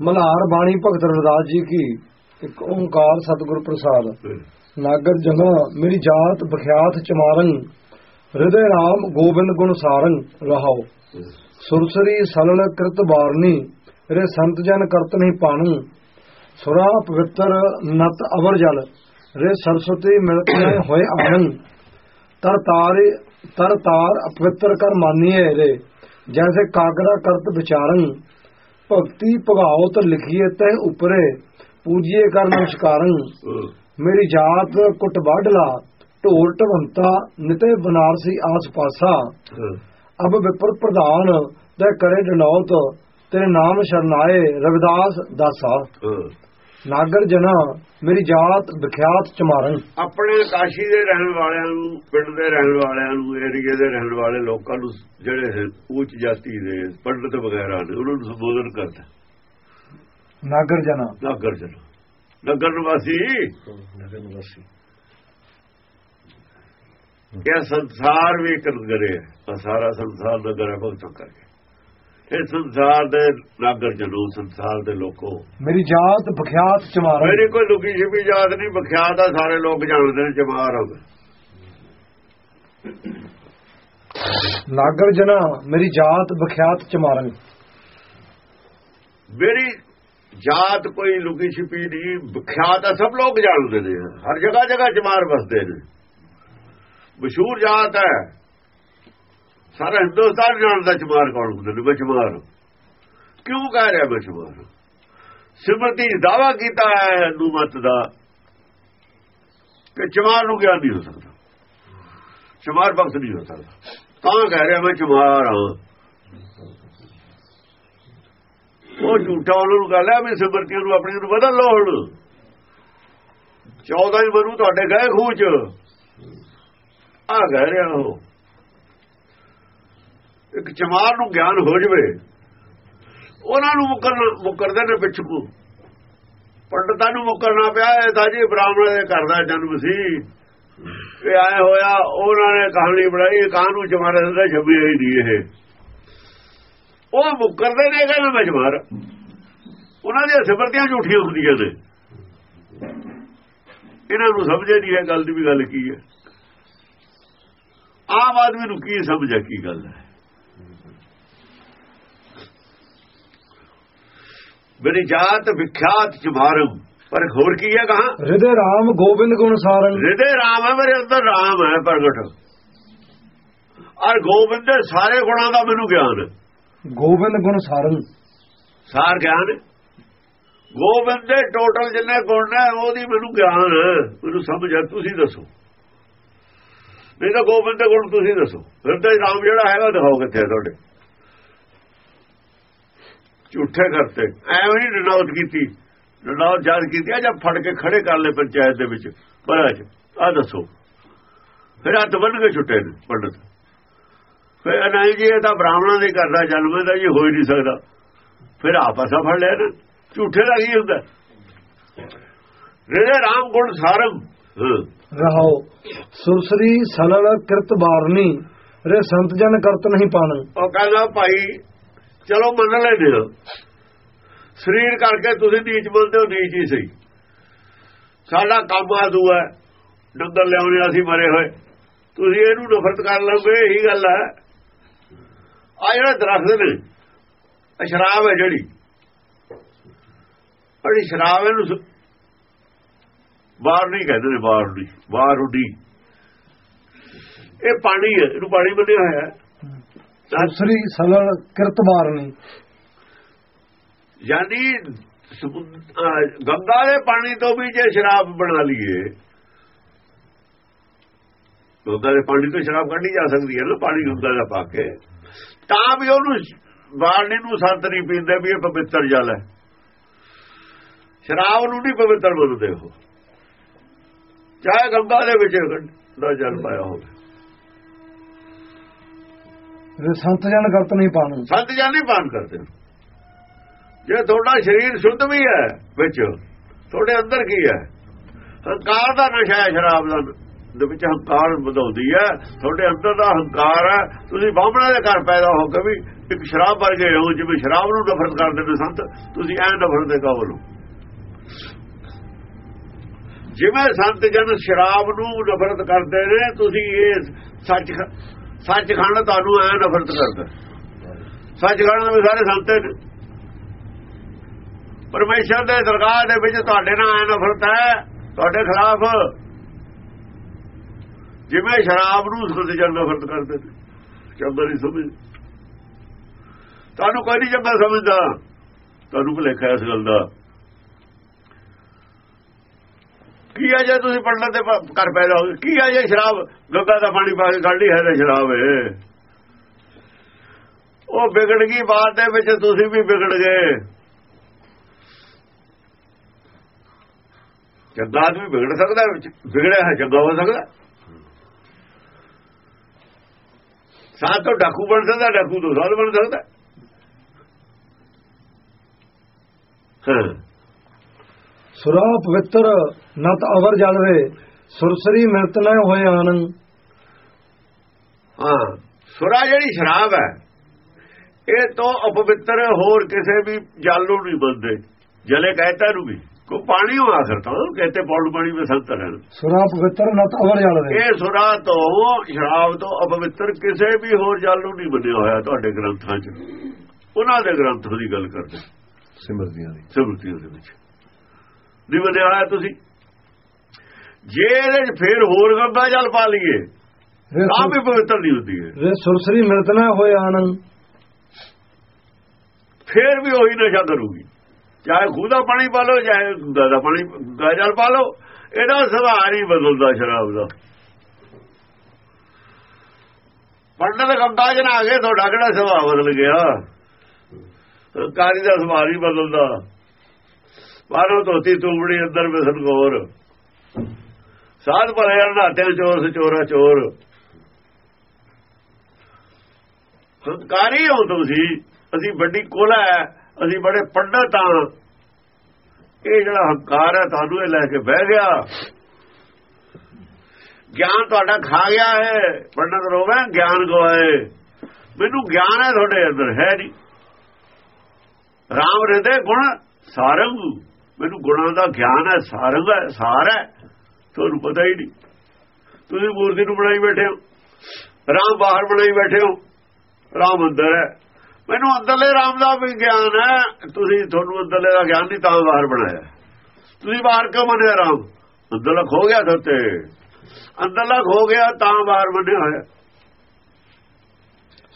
ਮਲਾਰ ਬਾਣੀ ਭਗਤ ਰਵਿਦਾਸ ਜੀ ਕੀ ਇੱਕ ਓੰਕਾਰ ਸਤਿਗੁਰ ਪ੍ਰਸਾਦ। ਨਾਗਰ ਜੰਗਾ ਮੇਰੀ ਜਾਤ ਬਖਿਆਤ ਚਮਾਰੰ, ਹਿਰਦੇ ਰਾਮ ਗੋਬਿੰਦ ਗੁਣ ਸਾਰੰ ਰਹਾਉ। ਸੁਰਸਰੀ ਸਲਲ ਕ੍ਰਿਤ ਬਾਰਨੀ, ਰੇ ਸੰਤ ਜਨ ਕਰਤ ਨਹੀਂ ਪਾਣੂ। ਸੁਰਾ ਪਵਿੱਤਰ ਨਤ ਅਵਰ ਜਲ, ਰੇ ਸਰਸਵਤੀ ਮਿਲਤ ਹੋਏ ਆਨੰ ਤਰ ਤਾਰੇ, ਤਰ ਤਾਰ ਅਪਵਿੱਤਰ ਕਰ ਮਾਨੀਏ ਰੇ, ਜੈਸੇ ਕਾਗਰਾ ਕਰਤ ਵਿਚਾਰੰ। ਭਗਤੀ ਭਗਾਉਤ ਲਿਖੀਏ ਤੈ ਉਪਰੇ ਪੂਜੀਏ ਕਰ ਨਮਸਕਾਰੰ। ਮੇਰੀ ਜਾਤ ਕੁੱਟ ਬਾਢਲਾ ਢੋਲ ਢਵੰਤਾ ਨਿਤੇ ਬਨਾਰਸੀ ਆਸ ਪਾਸਾ। ਅਬ ਵਿਪਰ ਪ੍ਰਧਾਨ ਤੇ ਕਰੇ ਡਨੌਤ ਤੇਰੇ ਨਾਮ ਸ਼ਰਨਾਏ ਰਵਿਦਾਸ ਦਾਸਾ। ਨਾਗਰ ਜਨਾ ਮੇਰੀ ਜਾਤ ਵਿਖਿਆਤ ਚਮਾਰਨ। ਆਪਣੇ ਕਾਸ਼ੀ ਦੇ ਰਹਿਣ ਵਾਲਿਆਂ ਨੂੰ ਪਿੰਡ ਦੇ ਰਹਿਣ ਵਾਲਿਆਂ ਨੂੰ ਏਰੀਏ ਦੇ ਰਹਿਣ ਵਾਲੇ ਲੋਕਾਂ ਨੂੰ ਜਿਹੜੇ ਉੱਚ ਜਾਤੀ ਦੇ ਪੰਡਤ ਵਗੈਰਾ ਨੇ ਉਹਨਾਂ ਨੂੰ ਸੰਬੋਧਨ ਕਰਦਾ। ਨਾਗਰ ਜਨਾ। ਨਗਰ ਜਨ। ਨਗਰ ਨਿਵਾਸੀ? ਨਗਰ ਨਿਵਾਸੀ। ਇਹ ਸੰਸਾਰ ਵੀ ਕੰਗਰੇ ਹੈ। ਸਾਰਾ ਸੰਸਾਰ ਨਗਰ ਹੈ ਭਗਤਾਂ ਕਰਕੇ ਇਹ ਸੰਸਾਰ ਦੇ ਨਾਗਰ ਜਨੋ ਸੰਸਾਰ ਦੇ ਲੋਕੋ। ਮੇਰੀ ਜਾਤ ਵਿਖਿਆਤ ਚਮਾਰਨ ਮੇਰੀ ਕੋਈ ਲੁਕੀ ਛਿਪੀ ਯਾਦ ਨਹੀਂ ਬਖਿਆਤ ਆ ਸਾਰੇ ਲੋਕ ਜਾਣਦੇ ਨੇ ਜਮਾਰ ਹੋ ਨਾਗਰ ਜਨਾ ਮੇਰੀ ਜਾਤ ਵਿਖਿਆਤ ਚਮਾਰਨ। ਮੇਰੀ ਜਾਤ ਕੋਈ ਲੁਕੀ ਛਿਪੀ ਨਹੀਂ ਵਿਖਿਆਤ ਆ ਸਭ ਲੋਕ ਜਾਣਦੇ ਨੇ। ਹਰ ਜਗ੍ਹਾ ਜਗ੍ਹਾ ਜਮਾਰ ਵਸਦੇ ਨੇ। ਮਸ਼ਹੂਰ ਜਾਤ ਹੈ। ਸਾਰਾ ਹਿੰਦੁਸਤਾਨ ਜਾਣਦਾ ਚਮਾਰ ਕੌਣ ਹੁੰਦੇ? ਨੇ ਬਚਮਾਰ ਕਿਉਂ ਕਹਿ ਰਿਹਾ ਬਚਮਾਰ ਸਿਮਰਤੀ ਦਾਵਾ ਕੀਤਾ ਹੈ ਨੂਮਤ ਦਾ ਕਿ ਚਮਾਰ ਨੂੰ ਗਿਆਨ ਨਹੀਂ ਹੋ ਸਕਦਾ। ਚਮਾਰ ਬਖਤ ਨਹੀਂ ਹੋ ਸਕਦਾ। ਤਾਂ ਕਹਿ ਰਿਹਾ ਮੈਂ ਚਮਾਰ ਹਾਂ। ਉਹ ਝੂਠਾ ਉਹਨਾਂ ਨੂੰ ਗੱਲ ਲਿਆ ਵੀ ਸਿਮਰਤੀ ਨੂੰ ਆਪਣੀ ਨੂੰ ਬਦਲ ਲਓ ਹੁਣ। 14 ਹੀ ਮਰੂ ਤੁਹਾਡੇ ਗਏ ਖੂਚ ਆ ਕਹਿ ਰਿਹਾ ਉਹ। ਇੱਕ ਚਮਾਰ ਨੂੰ ਗਿਆਨ ਹੋ ਜਵੇ, ਉਹਨਾਂ ਨੂੰ ਮੁਕਰ ਮੁਕਰਦੇ ਨੇ ਪਿੱਛੂ। ਪੰਡਤਾਂ ਨੂੰ ਮੁਕਰਨਾ ਪਿਆ, ਇਹ ਤਾਂ ਜੀ ਬ੍ਰਾਹਮਣ ਦੇ ਘਰ ਦਾ ਜਨਮ ਸੀ। ਇਹ ਆਇਆ ਹੋਇਆ, ਉਹਨਾਂ ਨੇ ਕਹਾਣੀ ਬਣਾਈ ਕਾਹਨੂੰ ਚਮਾਰੇ ਦਾ ਛੱਬੀ ਹੋਈ ਦੀ ਇਹ। ਉਹ ਮੁਕਰਦੇ ਨੇ, ਕਹਿੰਦੇ ਮੈਂ ਜਮਾਰ ਉਹਨਾਂ ਦੀਆਂ ਸਿਫਰਤੀਆਂ ਝੂਠੀਆਂ ਹੁੰਦੀਆਂ ਨੇ। ਇਹਨਾਂ ਨੂੰ ਸਮਝੇ ਨਹੀਂ ਹੈ, ਗੱਲ ਦੀ ਵੀ ਗੱਲ ਕੀ ਹੈ। ਆਮ ਆਦਮੀ ਨੂੰ ਕੀ ਸਮਝਿਆ ਕੀ ਗੱਲ ਹੈ? ਮੇਰੀ ਜਾਤ ਵਿਖਿਆਤ ਜਮਾਰਮ ਪਰ ਹੋਰ ਕੀ ਹੈ ਕਹਾ? ਹਿਰਦੇ ਰਾਮ ਗੋਬਿੰਦ ਗੁਣ ਸਾਰੰ ਹਿਰਦੇ ਰਾਮ ਹੈ ਮੇਰੇ ਅੰਦਰ ਰਾਮ ਹੈ ਪ੍ਰਗਟ। ਔਰ ਗੋਬਿੰਦ ਦੇ ਸਾਰੇ ਗੁਣਾਂ ਦਾ ਮੈਨੂੰ ਗਿਆਨ। ਹੈ ਗੋਬਿੰਦ ਗੁਣ ਸਾਰੰ ਸਾਰ ਗਿਆਨ। ਗੋਬਿੰਦ ਦੇ ਟੋਟਲ ਜਿੰਨੇ ਗੁਣ ਨੇ ਉਹਦੀ ਮੈਨੂੰ ਗਿਆਨ ਮੈਨੂੰ ਸਮਝ ਆ ਤੁਸੀਂ ਦੱਸੋ। ਨਹੀਂ ਤਾਂ ਗੋਬਿੰਦ ਦੇ ਗੁਣ ਤੁਸੀਂ ਦੱਸੋ। ਹਿਰਦੇ ਰਾਮ ਜਿਹੜਾ ਹੈਗਾ ਦਿਖਾਓ ਕਿੱਥੇ ਤੁਹਾਡੇ। ਝੂਠੇ ਕਰਤੇ। ਐਵੇਂ ਨਹੀਂ ਡਨਾਉਤ ਕੀਤੀ। ਡਨਾਉਤ ਯਾਦ ਕੀਤੀ। ਜਦ ਫੜ ਕੇ ਖੜੇ ਕਰ ਲੈ ਪੰਚਾਇਤ ਦੇ ਵਿੱਚ। ਬੜਾ ਚ ਆ ਦੱਸੋ। ਫਿਰ ਹੱਥ ਬੰਨ ਕੇ ਛੁੱਟੇ ਨੇ ਪੰਡਤ। ਫਿਰ ਨਹੀਂ ਜੀ ਇਹ ਤਾਂ ਬ੍ਰਾਹਮਣਾਂ ਦੇ ਘਰ ਦਾ ਜਨਮ ਤਾਂ ਜੀ ਹੋ ਹੀ ਨਹੀਂ ਸਕਦਾ। ਫਿਰ ਆਪਸਾ ਫੜ ਲਿਆ ਨਾ। ਝੂਠੇ ਦਾ ਕੀ ਹੁੰਦਾ? ਰੇ ਰਾਮ ਗੁਣ ਸਾਰਮ ਹਾਂ। ਰਹਾਉ ਸੁਰਸਰੀ ਸਲਲ ਕਿਰਤ ਬਾਰਨੀ। ਰੇ ਸੰਤ ਜਨ ਕਰਤ ਨਹੀਂ ਪਾਣੰ। ਉਹ ਕਹਿੰਦਾ ਭਾਈ ਚਲੋ ਮੰਨ ਲੈਂਦੇ ਹੋ। ਸਰੀਰ ਕਰਕੇ ਤੁਸੀਂ ਨੀਚ ਮੰਨਦੇ ਹੋ, ਨੀਚ ਹੀ ਸਹੀ। ਸਾਡਾ ਕੰਮ ਆਦੂ ਹੈ। ਡੰਗਰ ਲਿਆਉਣੇ ਅਸੀਂ ਮਰੇ ਹੋਏ। ਤੁਸੀਂ ਇਹਨੂੰ ਨਫ਼ਰਤ ਕਰ ਲਓਗੇ, ਇਹੀ ਗੱਲ ਹੈ। ਆ ਜਿਹੜਾ ਦਰਖਤ ਨੇ ਸ਼ਰਾਬ ਹੈ ਜਿਹੜੀ। ਬੜੀ ਸ਼ਰਾਬ ਇਹਨੂੰ ਬਾਹਰ ਨਹੀਂ ਕਹਿੰਦੇ ਨੇ, ਬਾਹਰ ਨਹੀਂ ਬਾਹਰ ਉੱਡੀ ਇਹ ਪਾਣੀ ਹੈ, ਇਹਨੂੰ ਪਾਣੀ ਬਣਿਆ ਹੋਇਆ ਹੈ ਸਲਲ ਕਿਰਤ ਬਾਰਨੀ ਯਾਨੀ ਸਮੁੰਦ- ਗੰਗਾ ਦੇ ਪਾਣੀ ਤੋਂ ਵੀ ਜੇ ਸ਼ਰਾਬ ਬਣਾ ਲਈਏ, ਗੰਗਾ ਦੇ ਪਾਣੀ ਤੋਂ ਸ਼ਰਾਬ ਕੱਢੀ ਜਾ ਸਕਦੀ ਹੈ ਨਾ, ਪਾਣੀ ਗੰਗਾ ਦਾ ਪਾ ਕੇ। ਤਾਂ ਵੀ ਉਹਨੂੰ ਬਾਣੀ ਨੂੰ ਸੰਤ ਨਹੀਂ ਪੀਂਦੇ ਵੀ ਇਹ ਪਵਿੱਤਰ ਜਲ ਹੈ। ਸ਼ਰਾਬ ਨੂੰ ਨਹੀਂ ਪਵਿੱਤਰ ਮੰਨਦੇ ਉਹ। ਚਾਹੇ ਗੰਗਾ ਦੇ ਵਿੱਚ ਦਾ ਜਲ ਪਾਇਆ ਹੋਵੇ। ਸੰਤ ਜਨ ਕਰਤ ਨਹੀਂ ਪਾਣੰ ਸੰਤ ਜਾਂ ਨਹੀਂ ਪਾਨ ਕਰਦੇ। ਜੇ ਤੁਹਾਡਾ ਸਰੀਰ ਸ਼ੁੱਧ ਵੀ ਹੈ ਵਿੱਚ, ਤੁਹਾਡੇ ਅੰਦਰ ਕੀ ਹੈ? ਹੰਕਾਰ ਦਾ ਨਸ਼ਾ ਹੈ ਸ਼ਰਾਬ ਦਾ, ਦੇ ਵਿੱਚ ਹੰਕਾਰ ਵਧਾਉਂਦੀ ਹੈ। ਤੁਹਾਡੇ ਅੰਦਰ ਦਾ ਹੰਕਾਰ ਹੈ। ਤੁਸੀਂ ਬਾਹਮਣਾ ਦੇ ਘਰ ਪੈਦਾ ਹੋ ਕੇ ਵੀ ਇੱਕ ਸ਼ਰਾਬ ਵਰਗੇ ਹੋ, ਜਿਵੇਂ ਸ਼ਰਾਬ ਨੂੰ ਨਫ਼ਰਤ ਕਰਦੇ ਨੇ ਸੰਤ, ਤੁਸੀਂ ਐ ਨਫ਼ਰਤ ਦੇ ਕਾਬਲ ਹੋ। ਜਿਵੇਂ ਸੰਤ ਜਨ ਸ਼ਰਾਬ ਨੂੰ ਨਫ਼ਰਤ ਕਰਦੇ ਨੇ, ਤੁਸੀਂ ਇਹ ਸੱਚ ਸੱਚ ਸੱਚਖੰਡ ਤੁਹਾਨੂੰ ਐ ਨਫ਼ਰਤ ਕਰਦਾ। ਸੱਚ ਸੱਚਖੰਡ ਵੀ ਸਾਰੇ ਸੰਤੇ ਨੇ। ਪਰਮੇਸ਼ਰ ਦੇ ਦਰਗਾਹ ਦੇ ਵਿੱਚ ਤੁਹਾਡੇ ਨਾਲ ਐ ਨਫ਼ਰਤ ਹੈ, ਤੁਹਾਡੇ ਖਿਲਾਫ। ਜਿਵੇਂ ਸ਼ਰਾਬ ਨੂੰ ਸੰਤ ਨਫ਼ਰਤ ਕਰਦੇ ਨੇ ਚੰਗਾ ਨਹੀਂ ਸਮਝ ਤੁਹਾਨੂੰ ਕੋਈ ਨਹੀਂ ਚੰਗਾ ਸਮਝਦਾ। ਤੁਹਾਨੂੰ ਭੁਲੇਖਾ ਇਸ ਗੱਲ ਦਾ। ਕੀ ਆ ਜੇ ਤੁਸੀਂ ਪੜਨ ਤੇ ਕਰ ਪੈਦਾ ਹੋ ਕੀ ਆ ਜੇ ਸ਼ਰਾਬ? ਲੋਕਾਂ ਦਾ ਪਾਣੀ ਪਾ ਕੇ ਕੱਢੀ ਹੈ ਤੇ ਸ਼ਰਾਬ ਹੈ ਉਹ ਵਿਗੜ ਗਈ ਬਾਤ ਦੇ ਵਿੱਚ ਤੁਸੀਂ ਵੀ ਵਿਗੜ ਗਏ। ਚੰਗਾ ਆਦਮੀ ਵਿਗੜ ਸਕਦਾ ਵਿਗੜਿਆ ਹੈ ਚੰਗਾ ਹੋ ਸਕਦਾ। ਸਾਧ ਤੋਂ ਡਾਕੂ ਬਣ ਸਕਦਾ, ਡਾਕੂ ਤੋਂ ਸਾਧ ਬਣ ਸਕਦਾ। ਹਾਂ। ਸੁਰਾ ਪਵਿੱਤਰ ਨਤ ਅਵਰ ਜਲਵੇ ਸੁਰਸਰੀ ਮਿਲਤ ਨ ਹੋਏ ਆਨੰਦ। ਹਾਂ ਸੁਰਾ ਜਿਹੜੀ ਸ਼ਰਾਬ ਹੈ ਇਹ ਤੋਂ ਅਪਵਿੱਤਰ ਹੋਰ ਕਿਸੇ ਵੀ ਜਲ ਨੂੰ ਨਹੀਂ ਬੰਦੇ। ਜਲੇ ਕਹਿਤਾ ਨੂੰ ਵੀ ਕੋ ਪਾਣੀ ਹੋ ਆਖਰ ਤਾਂ ਕਹਤੇ ਪੌੜ ਪਾਣੀ ਵਿੱਚ ਸੰਤ ਰਹਿਣ। ਸੁਰਾ ਪਵਿੱਤਰ ਨਤ ਅਵਰ ਜਲਵੇ ਇਹ ਸੁਰਾ ਤੋਂ ਸ਼ਰਾਬ ਤੋਂ ਅਪਵਿੱਤਰ ਕਿਸੇ ਵੀ ਹੋਰ ਜਲ ਨੂੰ ਨਹੀਂ ਬੰਨਿਆ ਹੋਇਆ ਤੁਹਾਡੇ ਗ੍ਰੰਥਾਂ 'ਚ। ਉਹਨਾਂ ਦੇ ਗ੍ਰੰਥ ਦੀ ਗੱਲ ਕਰਦੇ। ਸਿਮਰਦੀਆਂ ਦੀ। ਸਿਮਰਤੀਆਂ ਦੇ ਵਿੱਚ। ਬੰਨਿਆ ਹੋਇਆ ਤੁਸੀਂ। ਜੇ ਇਹਦੇ 'ਚ ਫੇਰ ਹੋਰ ਗੰਗਾ ਜਲ ਪਾ ਲਈਏ ਤਾਂ ਵੀ ਪਵਿੱਤਰ ਨਹੀਂ ਹੁੰਦੀ ਹੈ ਰੇ ਸੁਰਸਰੀ ਮਿਲਤ ਨ ਹੋਏ ਆਨੰਦ। ਫੇਰ ਵੀ ਉਹੀ ਨਸ਼ਾ ਕਰੂਗੀ। ਚਾਹੇ ਖੂਹ ਦਾ ਪਾਣੀ ਪਾ ਲਓ ਚਾਹੇ ਗੰਗਾ ਦਾ ਪਾਣੀ ਗਾਜਲ ਪਾ ਲਓ ਇਹਦਾ ਸੁਭਾਅ ਨਹੀਂ ਬਦਲਦਾ ਸ਼ਰਾਬ ਦਾ। ਪੰਡਤ ਗੰਗਾ ਜਨ ਆ ਗਏ ਤੁਹਾਡਾ ਕਿਹੜਾ ਸੁਭਾਅ ਬਦਲ ਗਿਆ? ਕਾਰੀ ਦਾ ਸੁਭਾਅ ਨਹੀਂ ਬਦਲਦਾ। ਬਾਹਰੋਂ ਧੋਤੀ ਤੂੰਬੜੀ ਅੰਦਰ ਬਿਸਨ ਗੌਰ। ਸਾਧ ਭਲੇ ਨਾਤੇ ਚੋਰ ਚੋਰਾ ਚੋਰ। ਹੰਕਾਰੀ ਹੋ ਤੁਸੀਂ, ਅਸੀਂ ਵੱਡੀ ਕੋਲਾ ਹੈ, ਅਸੀਂ ਬੜੇ ਪੰਡਤ ਹਾਂ। ਇਹ ਜਿਹੜਾ ਹੰਕਾਰ ਹੈ, ਤੁਹਾਨੂੰ ਇਹ ਲੈ ਕੇ ਬਹਿ ਗਿਆ। ਗਿਆਨ ਤੁਹਾਡਾ ਖਾ ਗਿਆ ਹੈ, ਪੰਡਤ ਰੋਵੇ, ਗਿਆਨ ਗਵਾਏ। ਮੈਨੂੰ ਗਿਆਨ ਹੈ ਤੁਹਾਡੇ ਅੰਦਰ, ਹੈ ਨਹੀਂ। ਰਾਮ ਹਿਰਦੇ ਗੁਣ ਸਾਰੰਗ। ਮੈਨੂੰ ਗੁਣਾਂ ਦਾ ਗਿਆਨ ਹੈ, ਸਾਰੰਗ ਹੈ, ਸਾਰ ਹੈ, ਤੁਹਾਨੂੰ ਪਤਾ ਹੀ ਨਹੀਂ। ਤੁਸੀਂ ਮੂਰਤੀ ਨੂੰ ਬਣਾਈ ਬੈਠੇ ਹੋ, ਰਾਮ ਬਾਹਰ ਬਣਾਈ ਬੈਠੇ ਹੋ, ਰਾਮ ਅੰਦਰ ਹੈ। ਮੈਨੂੰ ਅੰਦਰਲੇ ਰਾਮ ਦਾ ਵੀ ਗਿਆਨ ਹੈ, ਤੁਸੀਂ ਤੁਹਾਨੂੰ ਅੰਦਰਲੇ ਦਾ ਗਿਆਨ ਨਹੀਂ, ਤਾਂ ਬਾਹਰ ਬਣਾਇਆ। ਤੁਸੀਂ ਬਾਹਰ ਕਿਉਂ ਮੰਨਿਆ ਰਾਮ? ਅੰਦਰਲਾ ਖੋ ਗਿਆ ਤੁਹਾਤੇ ਅੰਦਰਲਾ ਖੋ ਗਿਆ, ਤਾਂ ਬਾਹਰ ਮੰਨਿਆ ਹੋਇਆ।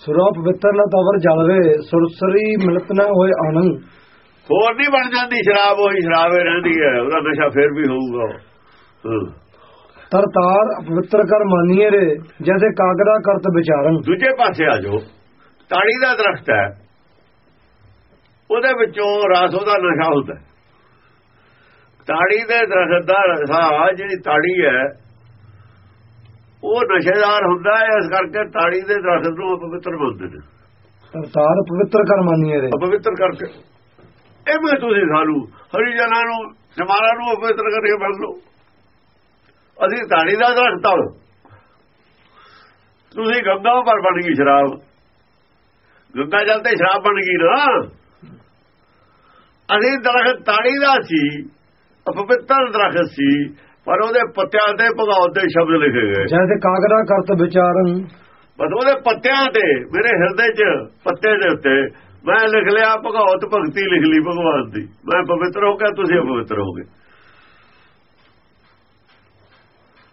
ਸੁਰਾ ਪਵਿੱਤਰ ਨਤ ਅਵਰ ਜਲਵੇ ਸੁਰਸਰੀ ਮਿਲਤ ਨ ਹੋਏ ਆਨੰਦ। ਹੋਰ ਨਹੀਂ ਬਣ ਜਾਂਦੀ ਸ਼ਰਾਬ ਉਹੀ ਸ਼ਰਾਬੇ ਰਹਿੰਦੀ ਹੈ ਉਹਦਾ ਨਸ਼ਾ ਫੇਰ ਵੀ ਹੋਊਗਾ ਤਰਤਾਰ ਪਵਿੱਤਰ ਕਰ ਮਾਨੀਏ ਰੇ ਜੈਸੇ ਕਾਗੜਾ ਕਰਤ ਵਿਚਾਰਨ। ਦੂਜੇ ਪਾਸੇ ਆ ਜਾਓ ਤਾੜੀ ਦਾ ਦਰਖਤ ਹੈ ਉਹਦੇ ਵਿੱਚੋਂ ਰਸ ਉਹਦਾ ਨਸ਼ਾ ਹੁੰਦਾ ਤਾੜੀ ਦੇ ਦਰਖਤ ਦਾ ਰਸਾ ਜਿਹੜੀ ਤਾੜੀ ਹੈ ਉਹ ਨਸ਼ੇਦਾਰ ਹੁੰਦਾ ਹੈ ਇਸ ਕਰਕੇ ਤਾੜੀ ਦੇ ਦਰਖਤ ਨੂੰ ਅਪਵਿੱਤਰ ਮੰਨਦੇ ਨੇ। ਤਰਤਾਰ ਪਵਿੱਤਰ ਕਰ ਮਾਨੀਏ ਰੇ। ਅਪਵਿੱਤਰ ਕਰਕੇ। ਇਹ ਮੈਂ ਤੁਸੀਂ ਸਾਨੂੰ ਹਰੀ ਜਨਾਂ ਨੂੰ ਜਮਾਲਾ ਨੂੰ ਅਪਵਿੱਤਰ ਕਰਕੇ ਮੰਨ ਲਓ ਅਸੀਂ ਤਾੜੀ ਦਾ ਦਰਖਤ ਹਾਂ ਤੁਸੀਂ ਗੰਗਾ ਪਰ ਬਣ ਗਈ ਸ਼ਰਾਬ ਗੰਗਾ ਜਲ ਤੇ ਸ਼ਰਾਬ ਬਣ ਗਈ ਨਾ ਅਸੀਂ ਦਰਖਤ ਤਾੜੀ ਦਾ ਸੀ ਅਪਵਿੱਤਰ ਦਰਖਤ ਸੀ ਪਰ ਉਹਦੇ ਪੱਤਿਆਂ ਤੇ ਭਗਵਤ ਦੇ ਸ਼ਬਦ ਲਿਖੇ ਗਏ ਜੈਸੇ ਕਾਗੜਾ ਕਰਤ ਵਿਚਾਰਨ ਬਸ ਉਹਦੇ ਪੱਤਿਆਂ ਤੇ ਮੇਰੇ ਹਿਰਦੇ 'ਚ ਪੱਤੇ ਦੇ ਉੱਤੇ ਮੈਂ ਲਿਖ ਲਿਆ ਭਗਵਤ ਭਗਤੀ ਲਿਖ ਲਈ ਭਗਵਾਨ ਦੀ। ਮੈਂ ਪਵਿੱਤਰ ਹੋ ਗਿਆ ਤੁਸੀਂ ਅਪਵਿੱਤਰ ਹੋ ਗਏ।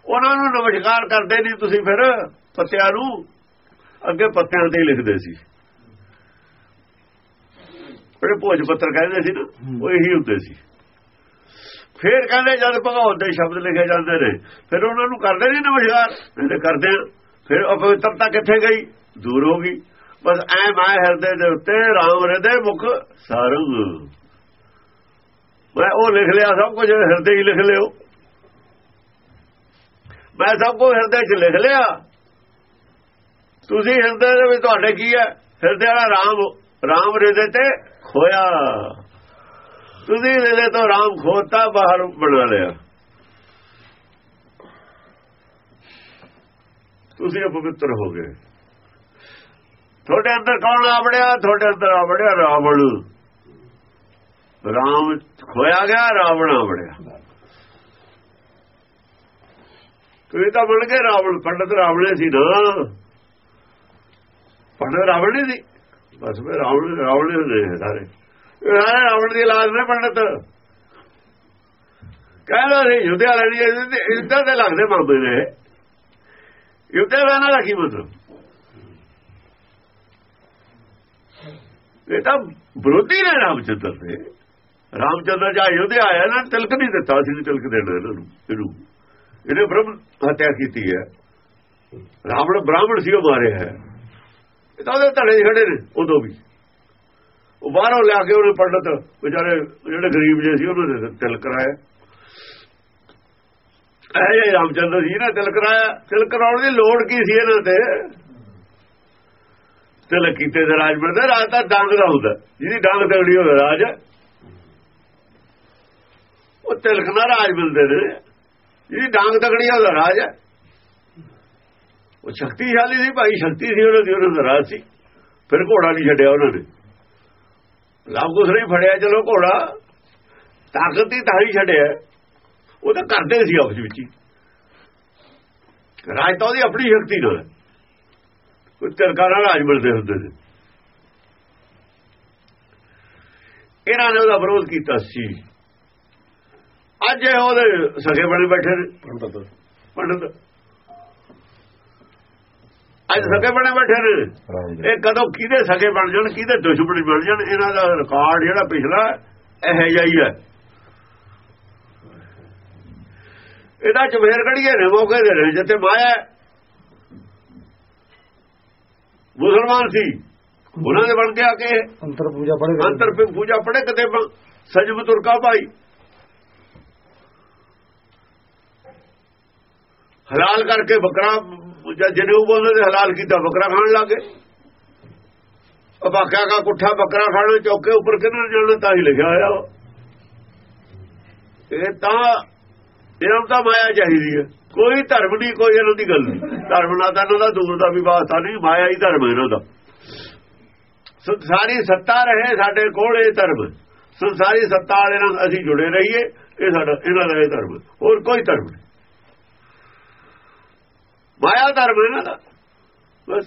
ਉਹਨਾਂ ਨੂੰ ਨਮਸਕਾਰ ਕਰਦੇ ਨਹੀਂ ਤੁਸੀਂ ਫਿਰ ਪੱਤਿਆਂ ਨੂੰ। ਅੱਗੇ ਪੱਤਿਆਂ ਤੇ ਲਿਖਦੇ ਸੀ। ਜਿਹੜੇ ਭੋਜ ਪੱਤਰ ਕਹਿੰਦੇ ਸੀ ਨਾ ਉਹ ਇਹੀ ਹੁੰਦੇ ਸੀ। ਫਿਰ ਕਹਿੰਦੇ ਜਦ ਭਗਵਤ ਦੇ ਸ਼ਬਦ ਲਿਖੇ ਜਾਂਦੇ ਨੇ ਫਿਰ ਉਹਨਾਂ ਨੂੰ ਕਰਦੇ ਨਹੀਂ ਨਮਸਕਾਰ। ਕਰਦੇ ਆ। ਫਿਰ ਅਪਵਿੱਤਰਤਾ ਕਿੱਥੇ ਗਈ? ਦੂਰ ਹੋ ਗਈ। ਬਸ ਐ ਮੈਂ ਹਿਰਦੇ ਦੇ ਉੱਤੇ ਰਾਮ ਹਿਰਦੇ ਮੁਖ ਸਾਰੰਗ। ਮੈਂ ਉਹ ਲਿਖ ਲਿਆ, ਸਭ ਕੁਝ ਹਿਰਦੇ ਹੀ ਲਿਖ ਲਿਓ। ਮੈਂ ਸਭ ਕੁਝ ਹਿਰਦੇ 'ਚ ਲਿਖ ਲਿਆ। ਤੁਸੀਂ ਹਿਰਦੇ ਦੇ ਵਿੱਚ ਤੁਹਾਡੇ ਕੀ ਹੈ? ਹਿਰਦੇ ਵਾਲਾ ਰਾਮ ਰਾਮ ਹਿਰਦੇ ਤੇ ਖੋਇਆ। ਤੁਸੀਂ ਹਿਰਦੇ ਤੋਂ ਰਾਮ ਖੋਤਾ, ਬਾਹਰ ਬਣਾ ਲਿਆ। ਤੁਸੀਂ ਅਪਵਿੱਤਰ ਹੋ ਗਏ। ਤੁਹਾਡੇ ਅੰਦਰ ਕੌਣ ਆਵੜਿਆ ਤੁਹਾਡੇ ਅੰਦਰ ਆਵੜਿਆ ਰਾਵਣ। ਰਾਮ ਖੋਇਆ ਗਿਆ, ਰਾਵਣ ਆਵੜਿਆ ਕੋਈ ਤਾਂ ਬਣ ਕੇ ਰਾਵਣ, ਪੰਡਤ ਰਾਵਣੇ ਸੀ ਨਾ। ਪੰਡਤ ਰਾਵਣ ਨਹੀਂ ਸੀ। ਬਸ ਫਿਰ ਰਾਵਣ, ਰਾਵਣੇ ਨੇ ਸਾਰੇ। ਇਹ ਰਾਵਣ ਦੀ ਲਾਜ ਨੇ ਪੰਡਤ। ਕਹਿੰਦਾ ਸੀ, ਯੁੱਧਿਆ ਲੈਣੀ ਇਦਾਂ ਦੇ ਲੱਗਦੇ ਮਾਮੇ ਨੇ। ਯੁੱਧਿਆ ਲੈਣਾ ਦਾ ਕੀ ਮਤਲਬ? ਇਹ ਤਾਂ ਵਿਰੋਧੀ ਨੇ ਰਾਮਚੰਦਰ ਦੇ। ਰਾਮਚੰਦਰ ਜੀ ਯੁੱਧਿਆ ਆਇਆ ਨਾ ਤਿਲਕ ਨਹੀਂ ਦਿੱਤਾ ਸੀ ਤਿਲਕ ਦੇਣਾ ਇਹਨਾਂ ਨੂੰ, ਇਹਨੂੰ। ਇਹਨੇ ਬ੍ਰਹਮ ਹੱਤਿਆ ਕੀਤੀ ਹੈ। ਰਾਵਣ ਬ੍ਰਾਹਮਣ ਸੀ, ਉਹ ਮਾਰਿਆ ਹੈ। ਇਹ ਤਾਂ ਉਹਦੇ ਧੜੇ ਖੜੇ ਨੇ, ਉਦੋਂ ਵੀ। ਉਹ ਬਾਹਰੋਂ ਲਿਆ ਕੇ ਉਹਨੇ ਪੰਡਤ, ਵਿਚਾਰੇ ਜਿਹੜੇ ਗਰੀਬ ਜੇ ਸੀ, ਉਹਨਾਂ ਨੇ ਤਿਲਕ ਕਰਾਇਆ। ਇਹ ਜੇ ਰਾਮਚੰਦਰ ਜੀ ਨੇ ਤਿਲ ਕਰਾਇਆ। ਤਿਲ ਕਰਾਉਣ ਦੀ ਲੋੜ ਕੀ ਸੀ ਇਹਨਾਂ ਤੇ? ਤਿਲਕ ਕੀਤੇ ਦੇ ਰਾਜ ਮਿਲਦਾ ਰਾਜ ਤਾਂ ਡਾਂਗ ਦਾ ਹੁੰਦਾ। ਜਿਹਦੀ ਡਾਂਗ ਤਗੜੀ ਹੋਵੇ, ਰਾਜ। ਉਹ ਤਿਲਕ ਨਾਲ ਰਾਜ ਮਿਲਦੇ ਨੇ। ਜਿਹਦੀ ਡਾਂਗ ਤਗੜੀ ਹੋਵੇ, ਰਾਜ। ਹੈ ਉਹ ਸ਼ਕਤੀਸ਼ਾਲੀ ਸੀ, ਭਾਈ ਸ਼ਕਤੀ ਸੀ ਉਹਨਾਂ ਦੀ ਉਹਨਾਂ ਦਾ ਰਾਜ ਸੀ। ਫਿਰ ਘੋੜਾ ਨਹੀਂ ਛੱਡਿਆ ਉਹਨਾਂ ਨੇ। ਲਾਭ ਕੁਛ ਨਹੀਂ ਫੜਿਆ, ਚਲੋ ਘੋੜਾ। ਤਾਕਤ ਦੀ ਤਾਂ ਹੀ ਛੱਡਿਆ। ਉਹ ਤਾਂ ਕਰਦੇ ਸੀ ਆਪਸ ਵਿੱਚ ਹੀ। ਰਾਜ ਤਾਂ ਉਹਦੀ ਆਪਣੀ ਸ਼ਕਤੀ ਨਾਲ। ਕੋਈ ਤਰਕਾਰਾਂ ਰਾਜ ਮਿਲਦੇ ਹੁੰਦੇ ਨੇ ਇਹਨਾਂ ਨੇ ਉਹਦਾ ਵਿਰੋਧ ਕੀਤਾ ਸੀ। ਅੱਜ ਇਹ ਉਹਦੇ ਸਗੇ ਬਣੇ ਬੈਠੇ ਨੇ। ਪੰਡਤ। ਪੰਡਤ। ਅੱਜ ਸਗੇ ਬਣੇ ਬੈਠੇ ਨੇ। ਇਹ ਕਦੋਂ ਕਿਹਦੇ ਸਗੇ ਬਣ ਜਾਣ ਕਿਹਦੇ ਦੁਸ਼ਮਣ ਬਣ ਜਾਣ ਇਹਨਾਂ ਦਾ ਰਿਕਾਰਡ ਜਿਹੜਾ ਪਿਛਲਾ ਇਹ ਜਿਹਾ ਹੀ ਹੈ। ਇਹਦਾ ਚਵੇਰ ਕੜੀਏ ਨੇ ਮੌਕੇ ਦੇ ਰਹੇ ਜਿੱਥੇ ਮਾਇਆ ਮੁਸਲਮਾਨ ਸੀ। ਉਹਨਾਂ ਦੇ ਬਣ ਕੇ ਆ ਕੇ ਅੰਤਰ ਪੂਜਾ ਪੜੇ ਅੰਤਰ ਪੂਜਾ ਪੜੇ ਕਦੇ ਸਜਬ ਤੁਰਕਾ ਭਾਈ। ਹਲਾਲ ਕਰਕੇ ਬੱਕਰਾ ਜਾਂ ਜਨੇਊ ਬੋਲਦੇ ਤੇ ਹਲਾਲ ਕੀਤਾ ਬੱਕਰਾ ਖਾਣ ਲੱਗੇ। ਬਾਕਿਆ ਦਾ ਕੁੱਠਾ ਬੱਕਰਾ ਖਾਣ ਚੌਕੇ ਉੱਪਰ ਕਿਹਨਾਂ ਜਾਣਾ ਤਾਂ ਹੀ ਲਿਖਿਆ ਹੋਇਆ ਇਹ ਤਾਂ ਇਹਨਾਂ ਤਾਂ ਮਾਇਆ ਚਾਹੀਦੀ ਹੈ। ਕੋਈ ਧਰਮ ਨਹੀਂ ਕੋਈ ਇਹਨਾਂ ਦੀ ਗੱਲ ਨਹੀਂ। ਧਰਮ ਨਾਲ ਤਾਂ ਇਹਨਾਂ ਦਾ ਦੂਰ ਦਾ ਵੀ ਵਾਸਤਾ ਨਹੀਂ, ਮਾਇਆ ਹੀ ਧਰਮ ਇਹਨਾਂ ਦਾ। ਸੰਸਾਰੀ ਸੱਤਾ ਰਹੇ ਸਾਡੇ ਕੋਲ, ਇਹ ਧਰਮ ਸੰਸਾਰੀ ਸੱਤਾ ਵਾਲੇ ਨਾਲ ਅਸੀਂ ਜੁੜੇ ਰਹੀਏ, ਇਹ ਸਾਡਾ, ਇਹਨਾਂ ਦਾ ਇਹ ਧਰਮ ਹੋਰ ਕੋਈ ਧਰਮ ਨਹੀਂ। ਮਾਇਆ ਧਰਮ ਇਹਨਾਂ ਦਾ। ਬਸ।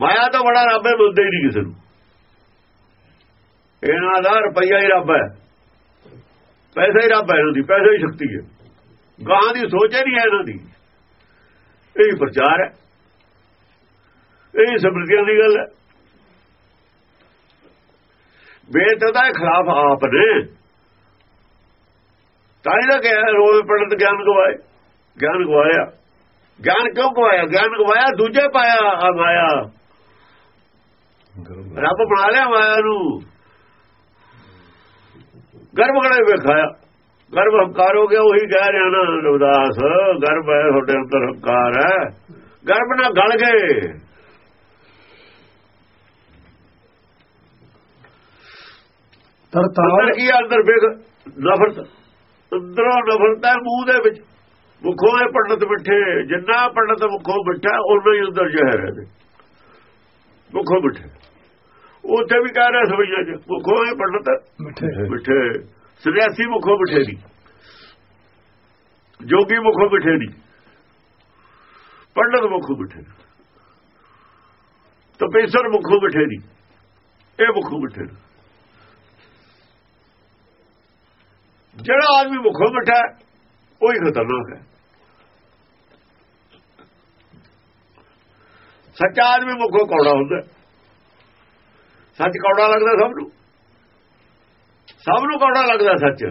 ਮਾਇਆ ਤਾਂ ਬੜਾ ਰੱਬ ਹੈ, ਮਿਲਦਾ ਹੀ ਨਹੀਂ ਕਿਸੇ ਨੂੰ। ਇਹਨਾਂ ਦਾ ਰੁਪਈਆ ਹੀ ਰੱਬ ਹੈ। ਪੈਸਾ ਹੀ ਰੱਬ ਹੈ ਇਹਨਾਂ ਦੀ, ਪੈਸਾ ਹੀ ਸ਼ਕਤੀ ਹੈ। ਗਾਂ ਦੀ ਸੋਚ ਨਹੀਂ ਹੈ ਇਹਨਾਂ ਦੀ। ਇਹ ਪ੍ਰਚਾਰ ਹੈ। ਇਹ ਸਮਰਤੀਆਂ ਦੀ ਗੱਲ ਹੈ। ਵੇਦ ਦਾ ਖਿਲਾਫ ਆਪ ਨੇ। ਤਾਂ ਇਹਦਾ ਕਿਹਾ ਰੋਜ਼ ਪੜਤ ਗਿਆਨ ਗਵਾਏ ਗਿਆਨ ਗਵਾਇਆ। ਗਿਆਨ ਕਿਉਂ ਗਵਾਇਆ? ਗਿਆਨ ਗਵਾਇਆ ਦੂਜੇ ਪਾਇਆ ਆ ਮਾਇਆ। ਰੱਬ ਬਣਾ ਲਿਆ ਮਾਇਆ ਨੂੰ। ਗਰਭ ਗੜੇ ਵੇਖਾਇਆ? ਗਰਭ ਹੰਕਾਰ ਹੋ ਗਿਆ ਉਹੀ ਕਹਿ ਰਿਹਾ ਨਾ ਰਵਦਾਸ ਗਰਭ ਹੈ ਤੁਹਾਡੇ ਅੰਦਰ ਹੰਕਾਰ ਹੈ। ਗਰਭ ਨਾਲ ਗਲ ਗਏ। ਤਰਤਾਲ ਕੀ ਅੰਦਰ ਵੇਖ ਨਫ਼ਰਤ। ਅੰਦਰੋਂ ਨਫ਼ਰਤ ਹੈ ਮੂੰਹ ਦੇ ਵਿੱਚ। ਮੁਖੋਂ ਇਹ ਪੰਡਤ ਬਿਠੇ ਜਿੰਨਾ ਪੰਡਤ ਮੁਖੋਂ ਬਿਠਾ ਉਹਨਾਂ ਹੀ ਅੰਦਰ ਜ਼ਹਿਰ ਹੈ। ਮੁਖੋਂ ਬਿਠੇ। ਉੱਥੇ ਵੀ ਕਹਿ ਰਿਹਾ ਸਭਈਆਂ ਚ ਮੁਖੋਂ ਇਹ ਪੰਡਤ ਬਿਠੇ। ਸੰਨਿਆਸੀ ਮੁਖੋਂ ਬਿਠੇ ਨਹੀਂ। ਜੋਗੀ ਮੁਖੋਂ ਬਿਠੇ ਨਹੀਂ। ਪੰਡਤ ਮੁਖੋਂ ਬਿਠੇ ਤਪੇਸਰ ਮੁਖੋਂ ਬਿਠੇ ਨਹੀਂ। ਇਹ ਮੁਖੋਂ ਬਿਠੇ ਨੇ। ਜਿਹੜਾ ਆਦਮੀ ਮੁਖੋਂ ਬਿਠਾ ਹੈ, ਉਹ ਹੀ ਖਤਰਨਾਕ ਹੈ। ਸੱਚਾ ਆਦਮੀ ਮੁਖੋਂ ਕੌੜਾ ਹੁੰਦਾ ਸੱਚ ਕੌੜਾ ਲੱਗਦਾ ਸਭ ਨੂੰ। ਸਭ ਨੂੰ ਕੌੜਾ ਲੱਗਦਾ ਸੱਚ।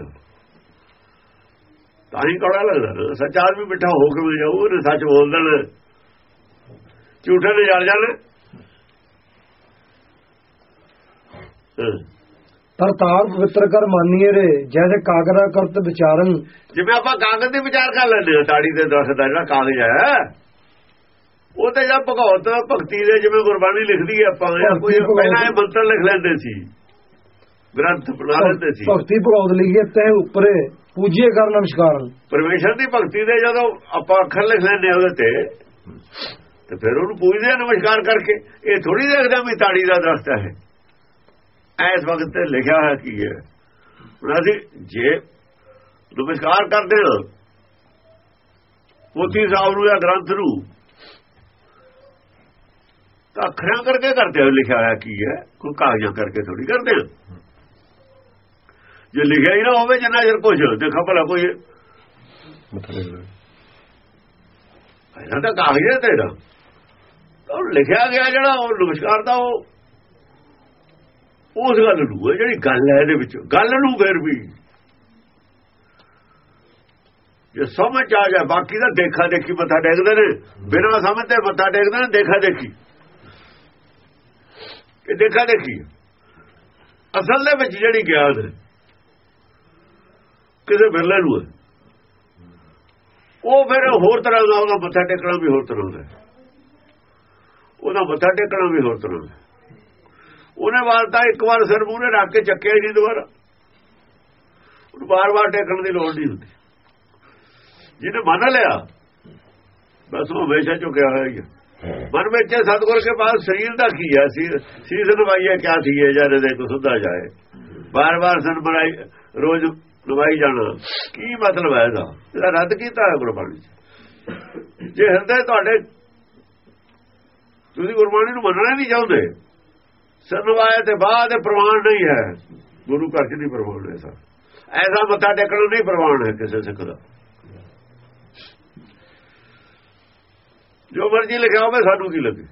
ਤਾਂ ਹੀ ਕੌੜਾ ਲੱਗਦਾ। ਸੱਚਾ ਆਦਮੀ ਬਿਠਾ ਹੋ ਕੇ ਵੀ ਜਾਊ ਉਹਨੇ ਸੱਚ ਬੋਲ ਦੇਣਾ। ਝੂਠੇ ਨੇ ਜਲ ਜਾਣਾ। ਤਰਤਾਲ ਪਵਿੱਤਰ ਕਰ ਮਾਨੀਏ ਰੇ ਜੈਸੇ ਕਾਗਰਾ ਕਰਤ ਵਿਚਾਰਨ। ਜਿਵੇਂ ਆਪਾਂ ਕਾਗਜ਼ ਦੇ ਵਿਚਾਰ ਕਰ ਲੈਂਦੇ ਹਾਂ ਤਾੜੀ ਦੇ ਦਰਖਤ ਦਾ ਜਿਹੜਾ ਕਾਗਜ਼ ਹੈ ਉਹ ਤੇ ਜਾਂ ਭਗਵਤ ਭਗਤੀ ਦੇ ਜਿਵੇਂ ਗੁਰਬਾਣੀ ਲਿਖਦੀ ਹੈ ਆਪਾਂ ਕੋਈ ਪਹਿਲਾਂ ਇਹ ਮੰਤਰ ਲਿਖ ਲੈਂਦੇ ਸੀ। ਗ੍ਰੰਥ ਬਣਾ ਲੈਂਦੇ ਸੀ। ਭਗਤੀ ਭਗਵਤ ਲਿਖੀਏ ਤੈ ਉੱਪਰੇ ਪੂਜੀਏ ਕਰ ਨਮਸਕਾਰਨ ਪਰਮੇਸ਼ਰ ਦੀ ਭਗਤੀ ਦੇ ਜਦੋਂ ਆਪਾਂ ਅੱਖਰ ਲਿਖ ਲੈਂਦੇ ਉਹਦੇ ਤੇ ਤੇ ਫਿਰ ਉਹਨੂੰ ਪੂਜਦੇ ਆ ਨਮਸਕਾਰ ਕਰਕੇ। ਇਹ ਥੋੜੀ ਦੇਖਦਾ ਵੀ ਤਾੜੀ ਦਾ ਦਰਖਤ ਹੈ। ਐਸ ਵਕਤ ਤੇ ਲਿਖਿਆ ਹੈ ਕੀ ਹੈ? ਅਸੀਂ ਜੇ ਨਮਸਕਾਰ ਕਰਦੇ ਹਾਂ ਮੋਤੀ ਸਾਹਿਬ ਨੂੰ ਜਾਂ ਗ੍ਰੰਥ ਨੂੰ ਤਾਂ ਅੱਖਰਾਂ ਕਰਕੇ ਕਰਦੇ ਹੋ ਲਿਖਿਆ ਹੋਇਆ ਕੀ ਹੈ। ਕੋਈ ਕਾਗਜ਼ਾਂ ਕਰਕੇ ਥੋੜੀ ਕਰਦੇ ਹਾਂ। ਜੇ ਲਿਖਿਆ ਹੀ ਨਾ ਹੋਵੇ, ਜਿੰਨਾ ਚਿਰ ਕੁਝ ਦੇਖਾ ਭਲਾ ਕੋਈ ਇਹਨਾਂ ਦਾ ਕਾਗਜ਼ ਤੇਰਾ। ਉਹ ਲਿਖਿਆ ਗਿਆ ਜਿਹੜਾ, ਉਹ ਨਮਸਕਾਰ ਦਾ ਉਹ ਉਸ ਗੱਲ ਨੂੰ ਹੈ, ਜਿਹੜੀ ਗੱਲ ਹੈ ਇਹਦੇ ਵਿੱਚ। ਗੱਲ ਨੂੰ ਫੇਰ ਵੀ। ਜੇ ਸਮਝ ਆ ਜਾ ਬਾਕੀ ਦਾ ਦੇਖਾ ਦੇਖੀ ਮੱਥਾ ਟੇਕਦੇ ਨੇ। ਬਿਨਾਂ ਸਮਝ ਤੇ ਮੱਥਾ ਟੇਕਦੇ ਨੇ, ਦੇਖਾ ਦੇਖੀ। ਇਹ ਦੇਖਾ ਦੇਖੀ। ਅਸਲ ਦੇ ਵਿੱਚ ਜਿਹੜੀ ਗਿਆਨ ਹੈ ਕਿਸੇ ਬਿਰਲੇ ਨੂੰ ਹੈ ਉਹ ਫਿਰ ਹੋਰ ਤਰ੍ਹਾਂ ਦਾ ਉਹਦਾ ਮੱਥਾ ਟੇਕਣਾ ਵੀ ਹੋਰ ਤਰ੍ਹਾਂ ਦਾ ਉਹਦਾ ਮੱਥਾ ਟੇਕਣਾ ਵੀ ਹੋਰ ਤਰ੍ਹਾਂ ਦਾ ਉਹਨੇ ਵਾਰ ਤਾਂ ਇੱਕ ਵਾਰ ਸਿਰ ਮੂਹਰੇ ਰੱਖ ਕੇ ਚੱਕਿਆ ਨਹੀਂ ਦੁਬਾਰਾ। ਉਹ ਵਾਰ-ਵਾਰ ਟੇਕਣ ਦੀ ਲੋੜ ਨਹੀਂ ਹੁੰਦੀ। ਜਿਹਨੇ ਮੰਨ ਲਿਆ ਬਸ ਉਹ ਹਮੇਸ਼ਾ ਝੁਕਿਆ ਹੋਇਆ ਹੀ ਮਨ ਵਿੱਚ ਸਤਗੁਰ ਕੇ ਬਾਅਦ ਸਰੀਰ ਦਾ ਕੀ ਹੈ? ਸੀਸ ਨਵਾਈਆ ਕਿਆ ਥੀ ਹੈ ਜਦ ਦੇ ਕੋ ਸੁਧਾ ਜਾਏ। ਬਾਰ-ਬਾਰ ਸਨ ਬਣਾਈ ਰੋਜ਼ ਨਵਾਈ ਜਾਣਾ। ਕੀ ਮਤਲਬ ਹੈ ਇਹਦਾ? ਇਹਦਾ ਰੱਦ ਕੀਤਾ ਹੈ ਗੁਰਬਾਣੀ ਚ। ਜੇ ਹਿਰਦੇ ਤੁਹਾਡੇ ਤੁਸੀਂ ਗੁਰਬਾਣੀ ਨੂੰ ਮੰਨਣਾ ਨਹੀਂ ਚਾਹੁੰਦੇ ਸਰਨਵਾਏ ਤੇ ਬਾਅਦ ਪ੍ਰਮਾਣ ਨਹੀਂ ਹੈ। ਗੁਰੂ ਘਰ ਚ ਨਹੀਂ ਪ੍ਰਮਾਣ ਹੈ ਸਰ। ਐਸਾ ਮੱਥਾ ਟੇਕਣਾ ਨਹੀਂ ਪ੍ਰਮਾਣ ਹੈ ਕਿਸੇ ਸਿੱਖ ਦਾ। ਜੋ ਮਰਜ਼ੀ ਲਿਖਿਆ ਹੋਵੇ, ਸਾਨੂੰ ਕੀ ਲੱਗੇ?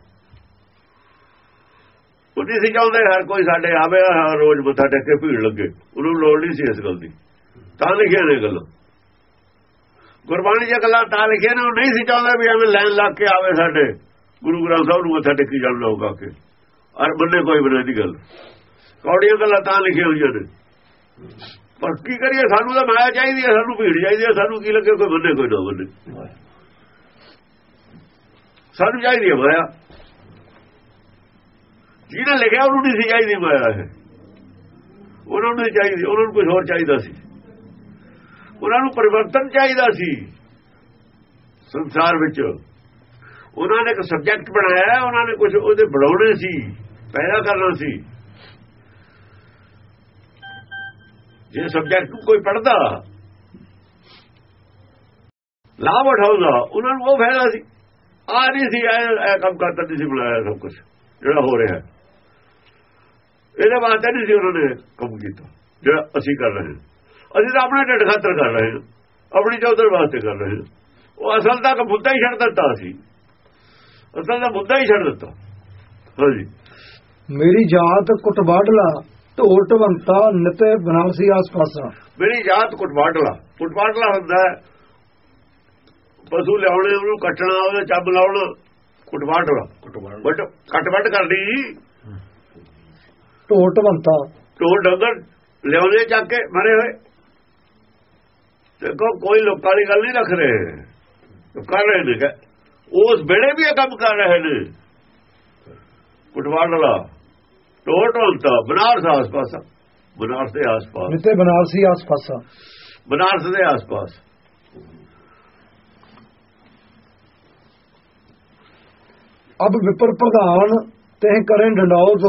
ਉਹ ਨਹੀਂ ਸੀ ਚਾਹੁੰਦੇ ਹਰ ਕੋਈ ਸਾਡੇ ਆਵੇ ਰੋਜ਼ ਮੱਥਾ ਟੇਕ ਕੇ ਭੀੜ ਲੱਗੇ। ਉਹਨੂੰ ਲੋੜ ਨਹੀਂ ਸੀ ਇਸ ਗੱਲ ਦੀ। ਤਾਂ ਲਿਖਿਆ ਨੇ ਗੱਲਾਂ। ਗੁਰਬਾਣੀ ਦੀਆਂ ਗੱਲਾਂ ਤਾਂ ਲਿਖਿਆ ਨੇ, ਉਹ ਨਹੀਂ ਸੀ ਚਾਹੁੰਦਾ ਵੀ ਐਵੇਂ ਲਾਈਨ ਲਾ ਕੇ ਆਵੇ ਸਾਡੇ। ਗੁਰੂ ਗ੍ਰੰਥ ਸਾਹਿਬ ਨੂੰ ਮੱਥਾ ਟੇਕੀ ਜਾਣ ਲੋਗਾ ਕੇ ਔਰ ਬੰਨੇ ਕੋਈ ਬਣਾ ਦੀ ਗੱਲ। ਕੌੜੀਆਂ ਗੱਲਾਂ ਤਾਂ ਲਿਖੀਆਂ ਹੋਈਆਂ ਨੇ। ਪਰ ਕੀ ਕਰੀਏ, ਸਾਨੂੰ ਤਾਂ ਮਾਇਆ ਚਾਹੀਦੀ ਹੈ, ਸਾਨੂੰ ਭੀੜ ਚਾਹੀਦੀ ਹੈ, ਸਾਨੂੰ ਕੀ ਲੱਗੇ, ਕੋਈ ਬੰਨੇ ਕੋਈ ਨਾ ਬੰਨੇ ਸਾਨੂੰ ਚਾਹੀਦੀ ਹੈ ਮਾਇਆ। ਜਿਹਨੇ ਲਿਖਿਆ, ਉਹਨੂੰ ਨਹੀਂ ਸੀ ਚਾਹੀਦੀ ਮਾਇਆ ਹੈ ਉਹਨਾਂ ਨੂੰ ਨਹੀਂ ਚਾਹੀਦੀ, ਉਹਨਾਂ ਨੂੰ ਕੁਝ ਹੋਰ ਚਾਹੀਦਾ ਸੀ। ਉਹਨਾਂ ਨੂੰ ਪਰਿਵਰਤਨ ਚਾਹੀਦਾ ਸੀ ਸੰਸਾਰ ਵਿੱਚ। ਉਹਨਾਂ ਨੇ ਇੱਕ ਸਬਜੈਕਟ ਬਣਾਇਆ, ਉਹਨਾਂ ਨੇ ਕੁਝ ਉਹਦੇ ਬਣਾਉਣੇ ਸੀ, ਪੈਦਾ ਕਰਨਾ ਸੀ। ਜੇ ਸਬਜੈਕਟ ਨੂੰ ਕੋਈ ਪੜਦਾ ਲਾਭ ਉਠਾਉਂਦਾ, ਉਹਨਾਂ ਨੂੰ ਉਹ ਫਾਇਦਾ ਸੀ। ਆ ਨਹੀਂ ਸੀ ਇਹ ਕੰਮ ਕਰਤਾ ਨਹੀਂ ਸੀ ਬਣਾਇਆ ਸਭ ਕੁਝ ਜਿਹੜਾ ਹੋ ਰਿਹਾ। ਇਹਦੇ ਵਾਸਤੇ ਨਹੀਂ ਸੀ ਉਹਨਾਂ ਨੇ ਕੰਮ ਕੀਤਾ, ਜਿਹੜਾ ਅਸੀਂ ਕਰ ਰਹੇ ਹਾਂ। ਅਸੀਂ ਤਾਂ ਆਪਣਾ ਢਿੱਡ ਖਾਤਰ ਕਰ ਰਹੇ ਹਾਂ ਆਪਣੀ ਚੌਧਰ ਵਾਸਤੇ ਕਰ ਰਹੇ ਹਾਂ। ਉਹ ਅਸਲ ਤੱਕ ਮੁੱਦਾ ਹੀ ਛੱਡ ਦਿੱਤਾ ਸੀ। ਅਸਲ ਦਾ ਮੁੱਦਾ ਹੀ ਛੱਡ ਦਿੱਤਾ। ਹਾਂਜੀ। ਮੇਰੀ ਜਾਤ ਕੁਟਵਾੜਲਾ ਢੋਟਵੰਤਾ ਨਿਤੇ ਬਨਾਰਸੀ ਆਸ-ਪਾਸਾ। ਮੇਰੀ ਜਾਤ ਕੁਟਵਾੜਲਾ ਕੁਟਵਾੜਲਾ ਹੁੰਦਾ ਪਸ਼ੂ ਲਿਆਉਣੇ ਉਹਨੂੰ ਕੱਟਣਾ ਉਹਦੇ ਚੱਬ ਲਾਉਣਾ। ਕੁਟਵਾੜਲਾ ਬਟ ਕੱਟ-ਵੱਟ ਕਰਦੀ ਢੋਟਵੰਤਾ ਢੋਲ ਡੰਗਰ ਲਿਆਉਣੇ ਚੱਕ ਕੇ ਮਰੇ ਹੋਏ। ਦੇਖੋ ਕੋਈ ਲੋਕਾਂ ਵਾਲੀ ਗੱਲ ਨਹੀਂ ਰੱਖ ਰਹੇ ਕਰ ਰਹੇ ਨੇ। ਉਸ ਵੇਲੇ ਵੀ ਇਹ ਕੰਮ ਕਰ ਰਹੇ ਨੇ। ਕੁਟਵਾੜਲਾ ਟੋਟਲਤਾ ਬਨਾਰਸ ਆਸ-ਪਾਸ ਬਨਾਰਸ ਦੇ ਆਸ-ਪਾਸ। ਨਿਤੇ ਬਨਾਰਸੀ ਆਸ-ਪਾਸਾ ਬਨਾਰਸ ਦੇ ਆਸ-ਪਾਸ। ਅਬ ਵਿਪਰ ਪ੍ਰਧਾਨ ਤੇ ਕਰੇ ਡੰਡੌਤ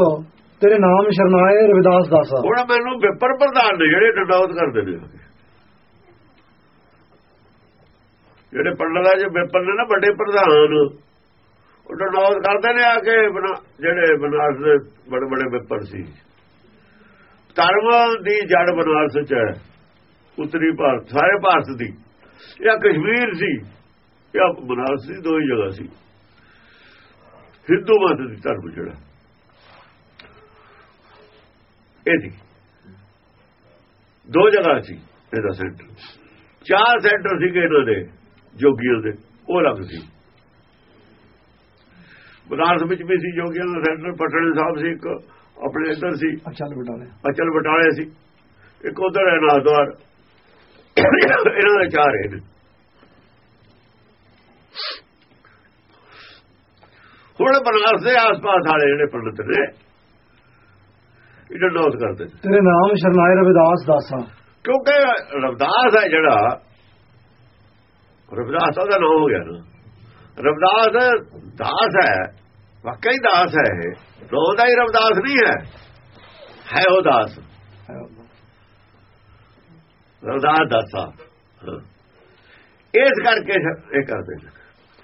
ਤੇਰੇ ਨਾਮ ਸ਼ਰਨਾਏ ਰਵਿਦਾਸ ਦਾਸਾ। ਹੁਣ ਮੈਨੂੰ ਵਿਪਰ ਪ੍ਰਧਾਨ ਨੇ ਜਿਹੜੇ ਡੰਡੌਤ ਕਰਦੇ ਨੇ। ਜਿਹੜੇ ਪੰਡਤਾਂ ਜੇ ਵਿਪਰ ਨੇ ਨਾ, ਵੱਡੇ ਪ੍ਰਧਾਨ। ਉਹ ਡੰਡੌਤ ਕਰਦੇ ਨੇ ਆ ਕੇ ਜਿਹੜੇ ਬਨਾਰਸ ਦੇ ਬੜੇ ਬੜੇ ਵਿਪਰ ਸੀ। ਧਰਮ ਦੀ ਜੜ ਬਨਾਰਸ ਚ ਹੈ, ਉੱਤਰੀ ਭਾਰਤ, ਸਾਰੇ ਭਾਰਤ ਦੀ। ਇਹ ਕਸ਼ਮੀਰ ਸੀ ਇਹ ਬਨਾਰਸ ਦੀ ਦੋ ਹੀ ਜਗ੍ਹਾ ਸੀ। ਹਿੰਦੂ ਮਤ ਦੀ ਧਰਮ ਜਿਹੜਾ ਇਹ ਸੀ। ਦੋ ਜਗ੍ਹਾ ਸੀ ਇਹਦਾ ਸੈਂਟਰ। ਚਾਰ ਸੈਂਟਰ ਸੀਗੇ ਇਹਨਾਂ ਦੇ। ਜੋਗੀਆਂ ਦੇ ਉਹ ਲੱਗ ਸੀ। ਬਨਾਰਸ ਵਿੱਚ ਵੀ ਸੀ ਜੋਗੀਆਂ ਦਾ ਸੈਂਟਰ ਪਟਨੇ ਸਾਹਿਬ ਸੀ ਇੱਕ ਆਪਣੇ ਇੱਧਰ ਸੀ। ਅਚਲ ਬਟਾਲੇ। ਅਚਲ ਬਟਾਲੇ ਸੀ। ਇੱਕ ਉਧਰ ਹੈ ਨਾਦਵਾਰ ਇਹਨਾਂ ਦੇ ਚਾਰ ਹੈ ਹੁਣ ਬਨਾਰਸ ਦੇ ਆਸ-ਪਾਸ ਵਾਲੇ ਜਿਹੜੇ ਪੰਡਤ ਨੇ ਇਹਨਾਂ ਨੋਟ ਕਰਦੇ ਤੇਰੇ ਨਾਮ ਸ਼ਰਨਾਏ ਰਵਿਦਾਸ ਦਾਸਾ। ਕਿਉਂਕਿ ਰਵਿਦਾਸ ਹੈ ਜਿਹੜਾ ਰਵਿਦਾਸ ਦਾ ਨਾਮ ਹੋ ਗਿਆ ਨਾ। ਰਵਦਾਸ ਦਾਸ ਹੈ ਵਾਕਈ ਦਾਸ ਹੈ ਇਹ। ਰੋਹ ਦਾ ਹੀ ਰਵਦਾਸ ਨਹੀਂ ਹੈ। ਹੈ ਉਹ ਦਾਸ। ਰਵਦਾਸ ਦਾਸਾ। ਇਸ ਕਰਕੇ ਇਹ ਕਰਦੇ ਨੇ